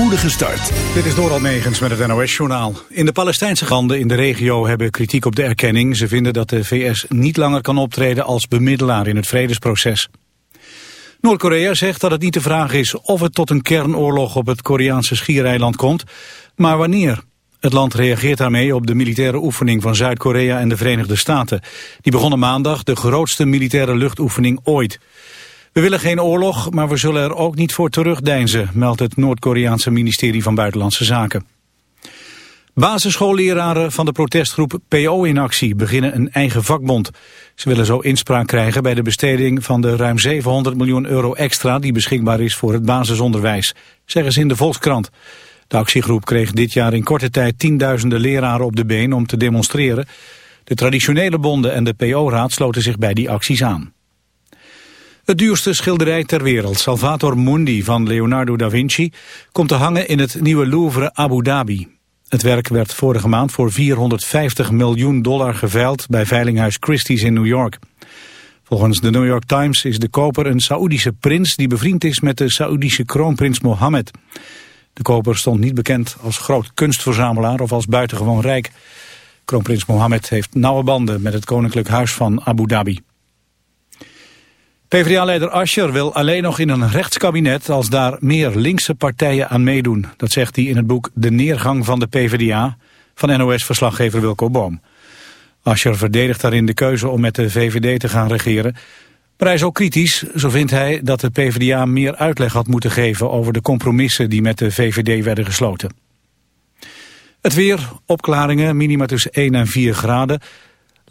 spoedige start. Dit is Doral Megens met het NOS-journaal. In de Palestijnse landen in de regio hebben kritiek op de erkenning. Ze vinden dat de VS niet langer kan optreden als bemiddelaar in het vredesproces. Noord-Korea zegt dat het niet de vraag is of het tot een kernoorlog op het Koreaanse schiereiland komt, maar wanneer. Het land reageert daarmee op de militaire oefening van Zuid-Korea en de Verenigde Staten. Die begonnen maandag de grootste militaire luchtoefening ooit. We willen geen oorlog, maar we zullen er ook niet voor terugdeinzen, meldt het Noord-Koreaanse ministerie van Buitenlandse Zaken. Basisschoolleraren van de protestgroep PO in actie beginnen een eigen vakbond. Ze willen zo inspraak krijgen bij de besteding van de ruim 700 miljoen euro extra die beschikbaar is voor het basisonderwijs, zeggen ze in de Volkskrant. De actiegroep kreeg dit jaar in korte tijd tienduizenden leraren op de been om te demonstreren. De traditionele bonden en de PO-raad sloten zich bij die acties aan. Het duurste schilderij ter wereld, Salvator Mundi van Leonardo da Vinci, komt te hangen in het nieuwe Louvre Abu Dhabi. Het werk werd vorige maand voor 450 miljoen dollar geveild bij veilinghuis Christie's in New York. Volgens de New York Times is de koper een Saoedische prins die bevriend is met de Saoedische kroonprins Mohammed. De koper stond niet bekend als groot kunstverzamelaar of als buitengewoon rijk. Kroonprins Mohammed heeft nauwe banden met het koninklijk huis van Abu Dhabi. PvdA-leider Ascher wil alleen nog in een rechtskabinet als daar meer linkse partijen aan meedoen. Dat zegt hij in het boek De Neergang van de PvdA van NOS-verslaggever Wilco Boom. Ascher verdedigt daarin de keuze om met de VVD te gaan regeren. Maar hij is ook kritisch. Zo vindt hij dat de PvdA meer uitleg had moeten geven over de compromissen die met de VVD werden gesloten. Het weer, opklaringen, minima tussen 1 en 4 graden.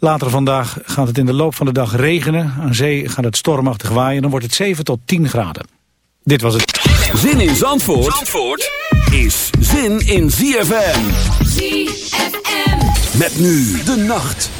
Later vandaag gaat het in de loop van de dag regenen. Aan zee gaat het stormachtig waaien. Dan wordt het 7 tot 10 graden. Dit was het. Zin in Zandvoort, Zandvoort is zin in ZFM. ZFM. Met nu de nacht.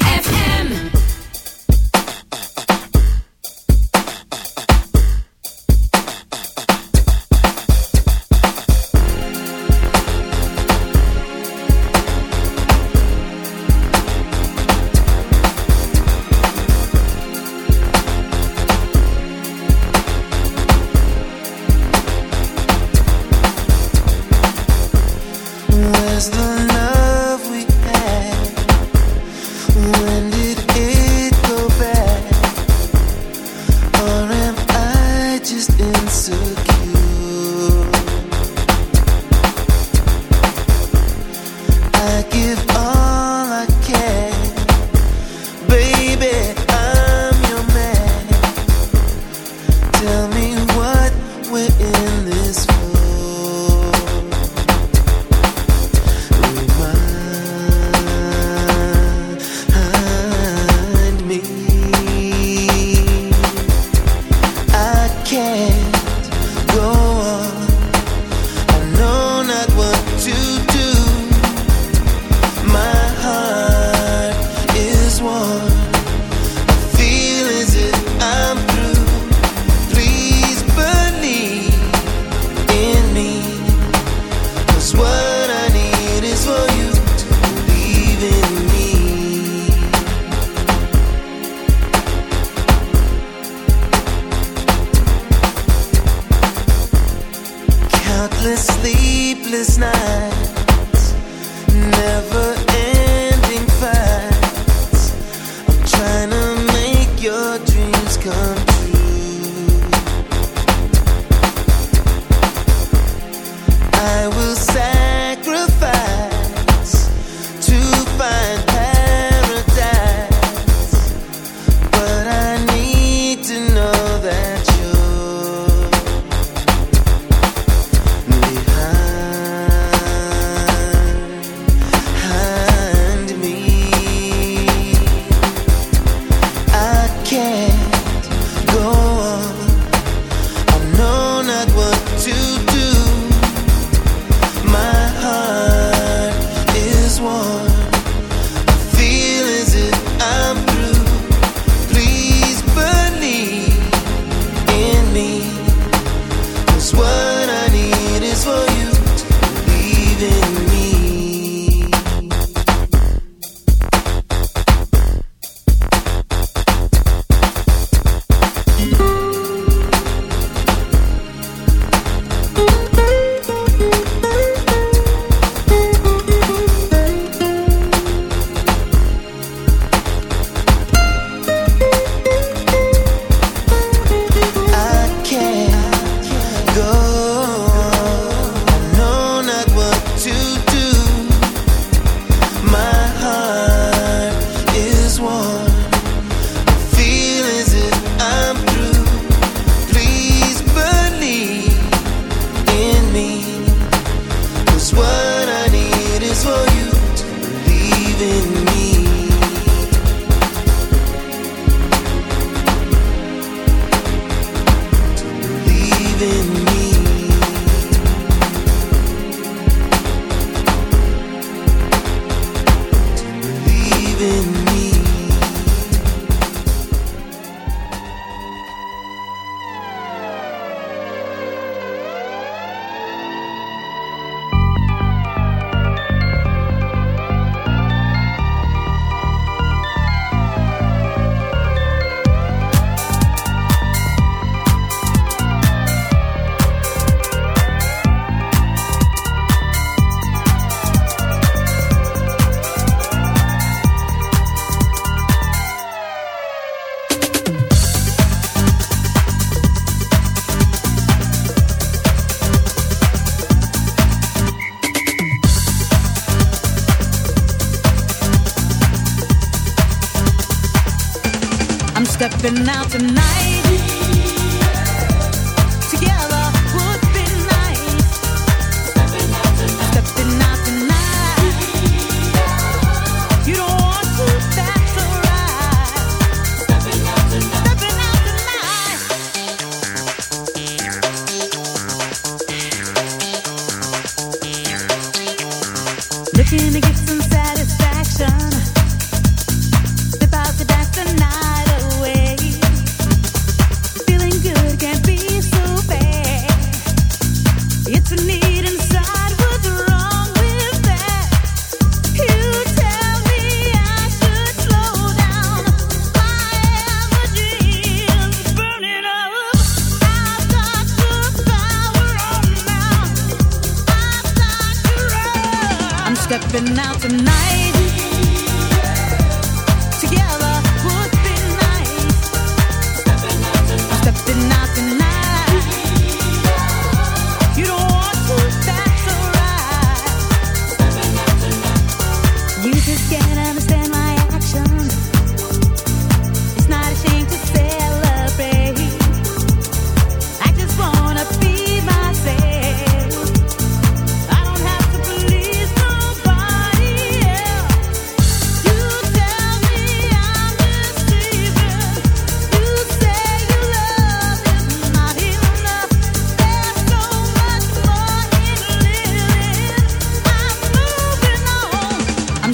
stepping out tonight.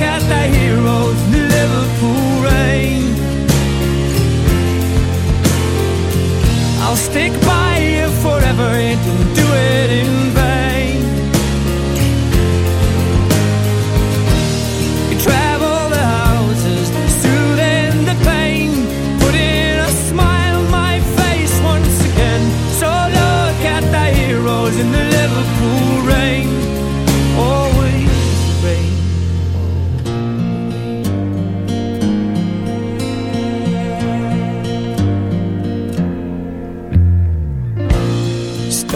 heroes Liverpool rain. I'll stick by you forever and do it in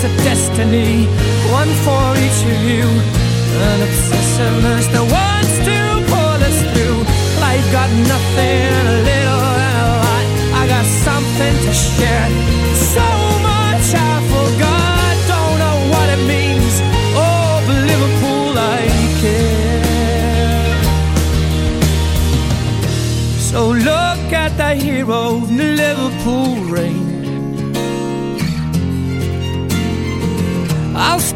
There's a destiny, one for each of you, an obsessiveness that wants to pull us through. Life got nothing, a little and a lot. I got something to share.